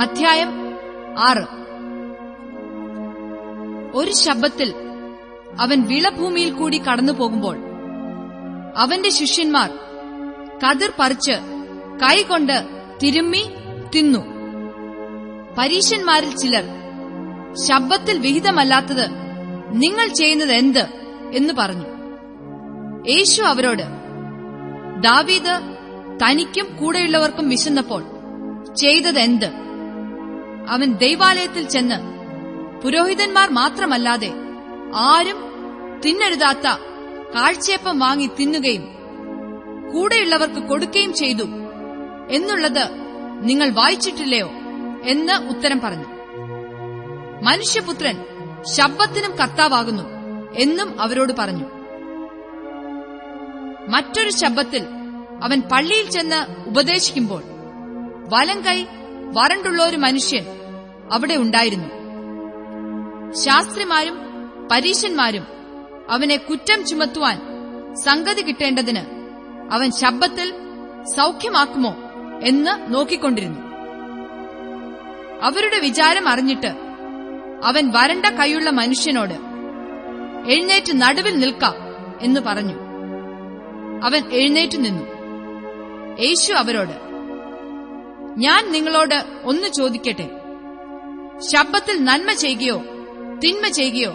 അധ്യായം ആറ്. ഒരു ശബ്ദത്തിൽ അവൻ വിളഭൂമിയിൽ കൂടി കടന്നു പോകുമ്പോൾ അവന്റെ ശിഷ്യന്മാർ കതിർ പറിച്ച് കൈകൊണ്ട് തിരുമ്മി തിന്നു. പരീശന്മാരിൽ ചിലർ ശബ്ദത്തിൽ വിഹിതമല്ലാത്തത് നിങ്ങൾ ചെയ്യുന്നത് എന്ത് എന്ന് പറഞ്ഞു. യേശു അവരോട് ദാവീദ് തനിക്കും കൂടെയുള്ളവർക്കും വിശന്നപ്പോൾ ചെയ്തത് എന്ത്? അവൻ ദൈവാലയത്തിൽ ചെന്ന് പുരോഹിതന്മാർ മാത്രമല്ലാതെ ആരും തിന്നെഴുതാത്ത കാഴ്ചയപ്പം വാങ്ങി തിന്നുകയും കൂടെയുള്ളവർക്ക് കൊടുക്കുകയും ചെയ്തു. എന്നുള്ളത് നിങ്ങൾ വായിച്ചിട്ടില്ലയോ എന്ന് ഉത്തരം പറഞ്ഞു. മനുഷ്യപുത്രൻ ശബ്ദത്തിനും കർത്താവാകുന്നു എന്നും അവരോട് പറഞ്ഞു. മറ്റൊരു ശബ്ദത്തിൽ അവൻ പള്ളിയിൽ ചെന്ന് ഉപദേശിക്കുമ്പോൾ വലം കൈ വരണ്ടുള്ള ഒരു മനുഷ്യൻ അവിടെ ഉണ്ടായിരുന്നു. ശാസ്ത്രിമാരും പരീശന്മാരും അവനെ കുറ്റം ചുമത്തുവാൻ സംഗതി കിട്ടേണ്ടതിന് അവൻ ശബ്ദത്തിൽ സൗഖ്യമാക്കുമോ എന്ന് നോക്കിക്കൊണ്ടിരുന്നു. അവരുടെ വിചാരം അറിഞ്ഞിട്ട് അവൻ വരണ്ട കൈയുള്ള മനുഷ്യനോട് എഴുന്നേറ്റ് നടുവിൽ നിൽക്കാം എന്ന് പറഞ്ഞു. അവൻ എഴുന്നേറ്റ് നിന്നു. യേശു അവരോട് ഞാൻ നിങ്ങളോട് ഒന്ന് ചോദിക്കട്ടെ? ശബ്ദത്തിൽ നന്മ ചെയ്യുകയോ തിന്മ ചെയ്യുകയോ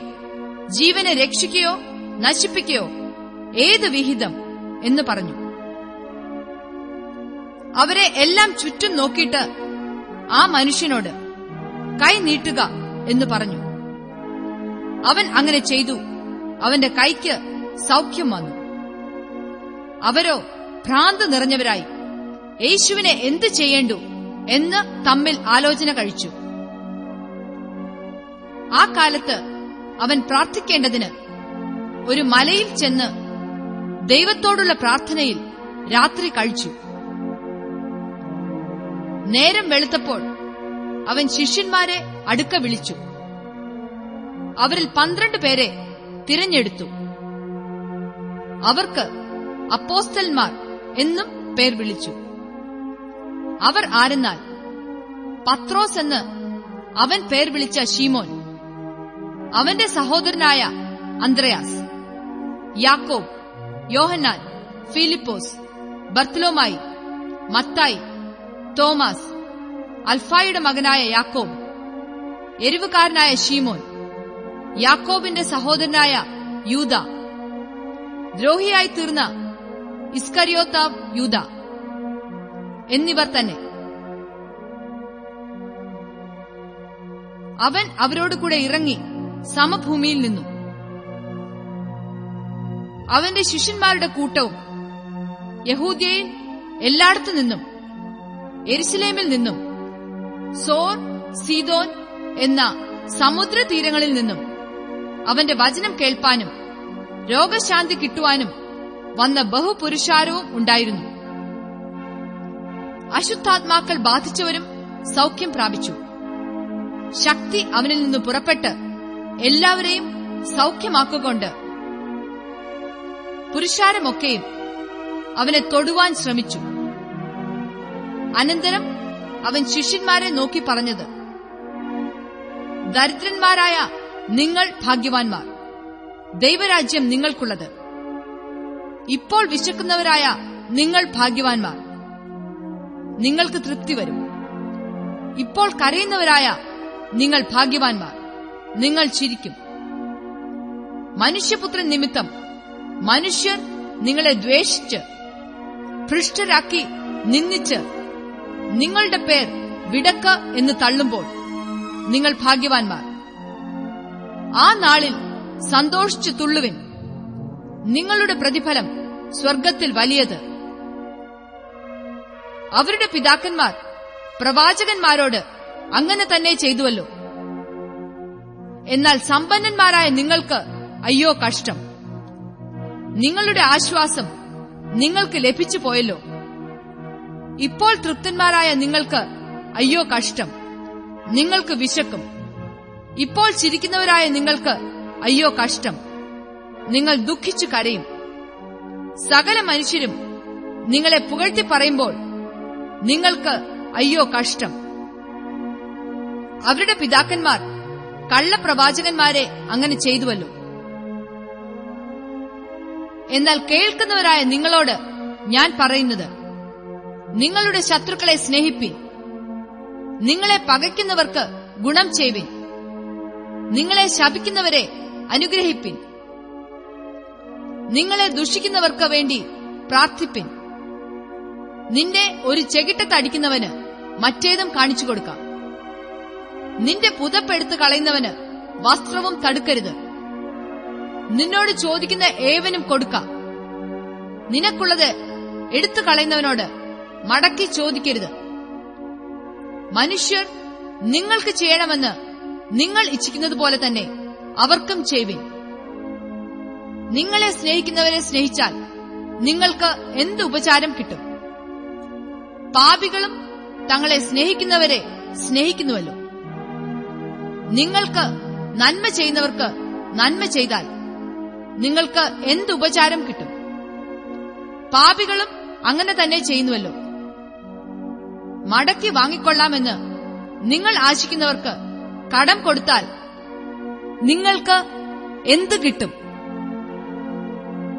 ജീവനെ രക്ഷിക്കുകയോ നശിപ്പിക്കുകയോ ഏത് വിഹിതം എന്ന് പറഞ്ഞു. അവരെ എല്ലാം ചുറ്റും നോക്കിയിട്ട് ആ മനുഷ്യനോട് കൈ നീട്ടുക എന്ന് പറഞ്ഞു. അവൻ അങ്ങനെ ചെയ്തു. അവന്റെ കൈക്ക് സൗഖ്യം വന്നു. അവരോ ഭ്രാന്ത് നിറഞ്ഞവരായി. യേശുവിനെ എന്തു ചെയ്യേണ്ടു? എന്ന് തമ്മിൽ ആലോചന കഴിച്ചു. ആ കാലത്ത് അവൻ പ്രാർത്ഥിക്കേണ്ടതിന് ഒരു മലയിൽ ചെന്ന് ദൈവത്തോടുള്ള പ്രാർത്ഥനയിൽ രാത്രി കഴിച്ചു. നേരം വെളുത്തപ്പോൾ അവൻ ശിഷ്യന്മാരെ അടുക്ക വിളിച്ചു. അവരിൽ പന്ത്രണ്ട് പേരെ തിരഞ്ഞെടുത്തു. അവർക്ക് അപ്പോസ്റ്റൽമാർ എന്നും പേർ വിളിച്ചു. അവർ ആരെന്നാൽ? പത്രോസ് എന്ന് അവൻ പേർ വിളിച്ച ഷീമോൻ അവന്റെ സഹോദരനായ അന്ത്രയാസ് യാക്കോബ് യോഹന്നാൻ ഫിലിപ്പോസ് ബർത്തലോമായി മത്തായി തോമസ് അൽഫായുടെ മകനായ യാക്കോബ് എരിവുകാരനായ ഷീമോൻ യാക്കോബിന്റെ സഹോദരനായ യൂത ദ്രോഹിയായി തീർന്ന ഇസ്കരിയോത്താവ് യൂത എന്നിവർ തന്നെ. അവൻ അവരോട് കൂടെ ഇറങ്ങി സമഭൂമിയിൽ നിന്നു. അവന്റെ ശിഷ്യന്മാരുടെ കൂട്ടവും യഹൂദ്യയിൽ എല്ലായിടത്തു നിന്നും എരുസലേമിൽ നിന്നും സോർ സീതോൻ എന്ന സമുദ്രതീരങ്ങളിൽ നിന്നും അവന്റെ വചനം കേൾപ്പാനും രോഗശാന്തി കിട്ടുവാനും വന്ന ബഹുപുരുഷാരവും ഉണ്ടായിരുന്നു. അശുദ്ധാത്മാക്കൾ ബാധിച്ചവരും സൗഖ്യം പ്രാപിച്ചു. ശക്തി അവനിൽ നിന്ന് പുറപ്പെട്ട് എല്ലാവരെയും സൗഖ്യമാക്കുകൊണ്ട് പുരുഷാരമൊക്കെയും അവനെ തൊടുവാൻ ശ്രമിച്ചു. അനന്തരം അവൻ ശിഷ്യന്മാരെ നോക്കി പറഞ്ഞത് ദരിദ്രന്മാരായ നിങ്ങൾ ഭാഗ്യവാൻമാർ ദൈവരാജ്യം നിങ്ങൾക്കുള്ളത്. ഇപ്പോൾ വിശക്കുന്നവരായ നിങ്ങൾ ഭാഗ്യവാൻമാർ നിങ്ങൾക്ക് തൃപ്തി വരും. ഇപ്പോൾ കരയുന്നവരായ നിങ്ങൾ ഭാഗ്യവാൻമാർ നിങ്ങൾ ചിരിക്കും. മനുഷ്യപുത്രൻ നിമിത്തം മനുഷ്യർ നിങ്ങളെ ദ്വേഷിച്ച് ഭ്രഷ്ടരാക്കി നിന്ദിച്ച് നിങ്ങളുടെ പേർ വിടക്ക് എന്ന് തള്ളുമ്പോൾ നിങ്ങൾ ഭാഗ്യവാൻമാർ ആ നാളിൽ സന്തോഷിച്ചു തുള്ളുവിൻ. നിങ്ങളുടെ പ്രതിഫലം സ്വർഗത്തിൽ വലിയത് അവരുടെ പിതാക്കന്മാർ പ്രവാചകന്മാരോട് അങ്ങനെ തന്നെ ചെയ്തുവല്ലോ. എന്നാൽ സമ്പന്നന്മാരായ നിങ്ങൾക്ക് അയ്യോ കഷ്ടം. നിങ്ങളുടെ ആശ്വാസം നിങ്ങൾക്ക് ലഭിച്ചു പോയല്ലോ. ഇപ്പോൾ തൃപ്തന്മാരായ നിങ്ങൾക്ക് അയ്യോ കഷ്ടം. നിങ്ങൾക്ക് വിശക്കും. ഇപ്പോൾ ചിരിക്കുന്നവരായ നിങ്ങൾക്ക് അയ്യോ കഷ്ടം. നിങ്ങൾ ദുഃഖിച്ചു കരയും. സകല മനുഷ്യരും നിങ്ങളെ പുകഴ്ത്തി പറയുമ്പോൾ നിങ്ങൾക്ക് അയ്യോ കഷ്ടം. അവരുടെ പിതാക്കന്മാർ കള്ളപ്രവാചകന്മാരെ അങ്ങനെ ചെയ്തുവല്ലോ. എന്നാൽ കേൾക്കുന്നവരായ നിങ്ങളോട് ഞാൻ പറയുന്നത് നിങ്ങളുടെ ശത്രുക്കളെ സ്നേഹിപ്പിൻ. നിങ്ങളെ പകയ്ക്കുന്നവർക്ക് ഗുണം ചെയ്യുവിൻ നിങ്ങളെ ശപിക്കുന്നവരെ അനുഗ്രഹിപ്പിൻ. നിങ്ങളെ ദുഷിക്കുന്നവർക്ക് വേണ്ടി പ്രാർത്ഥിപ്പിൻ. നിന്നെ ഒരു ചെകിട്ട ചെകിട്ടത്തടിക്കുന്നവന് മറ്റേതും കാണിച്ചു കൊടുക്കാം. നിന്റെ പുതപ്പെടുത്ത് കളയുന്നവന് വസ്ത്രവും തടുക്കരുത്. നിന്നോട് ചോദിക്കുന്ന ഏവനും കൊടുക്കാം. നിനക്കുള്ളത് എടുത്തു കളയുന്നവനോട് മടക്കി ചോദിക്കരുത്. മനുഷ്യർ നിങ്ങൾക്ക് ചെയ്യണമെന്ന് നിങ്ങൾ ഇച്ഛിക്കുന്നത് തന്നെ അവർക്കും ചെയ്വിൻ നിങ്ങളെ സ്നേഹിക്കുന്നവരെ സ്നേഹിച്ചാൽ നിങ്ങൾക്ക് എന്ത് ഉപചാരം കിട്ടും? പാപികളും തങ്ങളെ സ്നേഹിക്കുന്നവരെ സ്നേഹിക്കുന്നുവല്ലോ. നിങ്ങൾക്ക് നന്മ ചെയ്യുന്നവർക്ക് നന്മ ചെയ്താൽ നിങ്ങൾക്ക് എന്ത് ഉപചാരം കിട്ടും? പാപികളും അങ്ങനെ തന്നെ ചെയ്യുന്നുവല്ലോ. മടക്കി വാങ്ങിക്കൊള്ളാമെന്ന് നിങ്ങൾ ആശിക്കുന്നവർക്ക് കടം കൊടുത്താൽ നിങ്ങൾക്ക് എന്ത് കിട്ടും?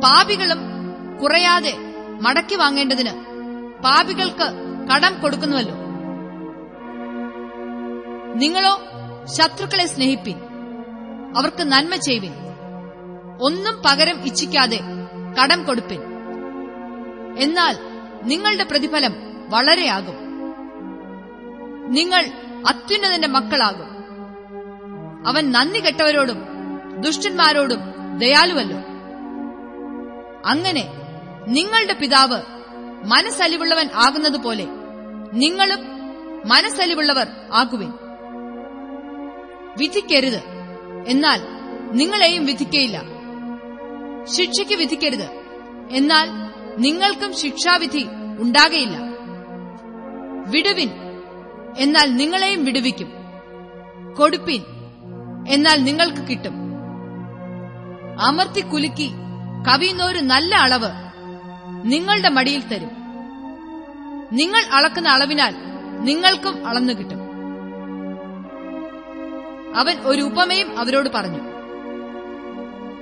പാപികളും കുറയാതെ മടക്കി വാങ്ങേണ്ടതിന് പാപികൾക്ക് കടം കൊടുക്കുന്നുവല്ലോ. നിങ്ങളോ ശത്രുക്കളെ സ്നേഹിപ്പിൻ. അവർക്ക് നന്മ ചെയ്യുവിൻ. ഒന്നും പകരം ഇച്ഛിക്കാതെ കടം കൊടുപ്പിൻ. എന്നാൽ നിങ്ങളുടെ പ്രതിഫലം വളരെയാകും. നിങ്ങൾ അത്യുന്നതന്റെ മക്കളാകും. അവൻ നന്ദി കെട്ടവരോടും ദുഷ്ടന്മാരോടും ദയാലുവല്ലോ. അങ്ങനെ നിങ്ങളുടെ പിതാവ് മനസ്സലിവുള്ളവൻ ആകുന്നതുപോലെ നിങ്ങളും മനസ്സലിവുള്ളവർ ആകുവിൻ. വിധിക്കരുത്. എന്നാൽ നിങ്ങളെയും വിധിക്കയില്ല. ശിക്ഷയ്ക്ക് വിധിക്കരുത്. എന്നാൽ നിങ്ങൾക്കും ശിക്ഷാവിധി ഉണ്ടാകയില്ല. വിടുവിൻ. എന്നാൽ നിങ്ങളെയും വിടുവിക്കും. കൊടുപ്പിൻ. എന്നാൽ നിങ്ങൾക്ക് കിട്ടും. അമർത്തി കുലുക്കി നല്ല അളവ് നിങ്ങളുടെ മടിയിൽ തരും. നിങ്ങൾ അളക്കുന്ന അളവിനാൽ നിങ്ങൾക്കും അളന്നു കിട്ടും. അവൻ ഒരു ഉപമയും അവരോട് പറഞ്ഞു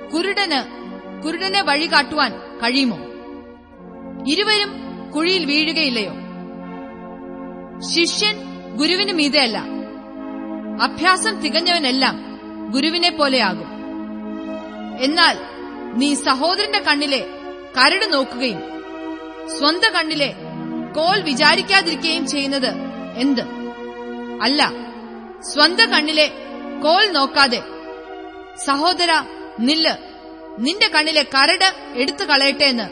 കുരുടന് കുരുടനെ വഴി കാട്ടുവാൻ കഴിയുമോ? ഇരുവരും കുഴിയിൽ വീഴുകയില്ലയോ? ശിഷ്യൻ ഗുരുവിന് മീതയല്ല. അഭ്യാസം തികഞ്ഞവനെല്ലാം ഗുരുവിനെ പോലെയാകും എന്നാൽ നീ സഹോദരന്റെ കണ്ണിലെ കരട് നോക്കുകയും സ്വന്ത കണ്ണിലെ കോൽ വിചാരിക്കാതിരിക്കുകയും ചെയ്യുന്നത് എന്ത്? അല്ല സ്വന്ത കണ്ണിലെ കോൽ നോക്കാതെ സഹോദര നില്ല്. നിന്റെ കണ്ണിലെ കരട് എടുത്തു കളയട്ടെ എന്ന്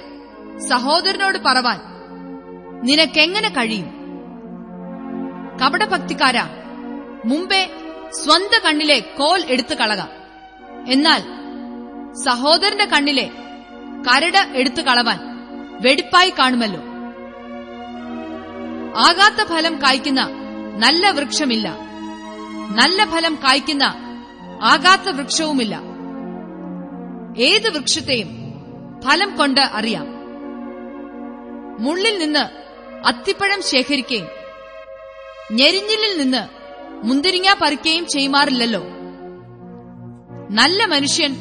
സഹോദരനോട് പറവാൻ നിനക്കെങ്ങനെ കഴിയും? കപടഭക്തിക്കാരാ മുമ്പേ സ്വന്ത കണ്ണിലെ കോൽ എടുത്തു കളക. എന്നാൽ സഹോദരന്റെ കണ്ണിലെ കരട് എടുത്തു കളവാൻ വെടിപ്പായി കാണുമല്ലോ. ആകാത്ത ഫലം കായ്ക്കുന്ന നല്ല വൃക്ഷമില്ല. നല്ല ഫലം കായ്ക്കുന്ന ആകാത്ത വൃക്ഷവുമില്ല. ഏത് വൃക്ഷത്തെയും ഫലം കൊണ്ട് അറിയാം. മുള്ളിൽ നിന്ന് അത്തിപ്പഴം ശേഖരിക്കുകയും ഞെരിഞ്ഞിലിൽ നിന്ന് മുന്തിരിങ്ങ പറിക്കുകയും ചെയ്യുമാറില്ലല്ലോ. നല്ല മനുഷ്യൻ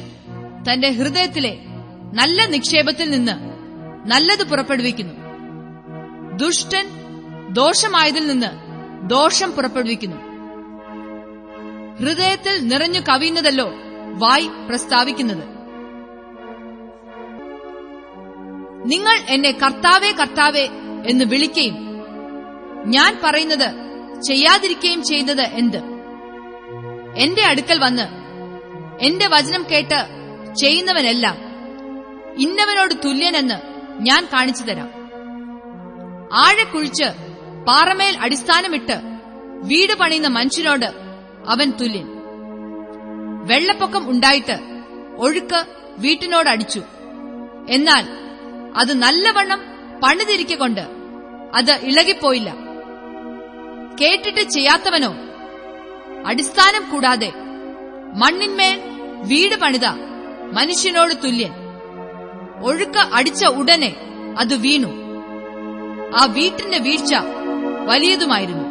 തന്റെ ഹൃദയത്തിലെ നല്ല നിക്ഷേപത്തിൽ നിന്ന് നല്ലത് പുറപ്പെടുവിക്കുന്നു. ദുഷ്ടൻ ദോഷമായതിൽ നിന്ന് ദോഷം പുറപ്പെടുവിക്കുന്നു. ഹൃദയത്തിൽ നിറഞ്ഞു കവിയുന്നതല്ലോ വായ് പ്രസ്താവിക്കുന്നത്. നിങ്ങൾ എന്നെ കർത്താവേ കർത്താവേ എന്ന് വിളിക്കുകയും ഞാൻ പറയുന്നത് ചെയ്യാതിരിക്കുകയും ചെയ്യുന്നത് എന്ത്? എന്റെ അടുക്കൽ വന്ന് എന്റെ വചനം കേട്ട് ചെയ്യുന്നവനെല്ലാം ഇന്നവനോട് തുല്യനെന്ന് ഞാൻ കാണിച്ചു തരാം. ആഴക്കുഴിച്ച് പാറമേൽ അടിസ്ഥാനമിട്ട് വീട് പണിയുന്ന മനുഷ്യനോട് അവൻ തുല്യൻ. വെള്ളപ്പൊക്കം ഉണ്ടായിട്ട് ഒഴുക്ക് വീട്ടിനോട് അടിച്ചു. എന്നാൽ അത് നല്ലവണ്ണം പണിതിരിക്കൊണ്ട് അത് ഇളകിപ്പോയില്ല. കേട്ടിട്ട് ചെയ്യാത്തവനോ? അടിസ്ഥാനം കൂടാതെ മണ്ണിന്മേൽ വീട് പണിത മനുഷ്യനോട് തുല്യൻ. ഒഴുക്ക് അടിച്ച ഉടനെ അത് വീണു. ആ വീട്ടിന്റെ വീഴ്ച വലിയതുമായിരുന്നു.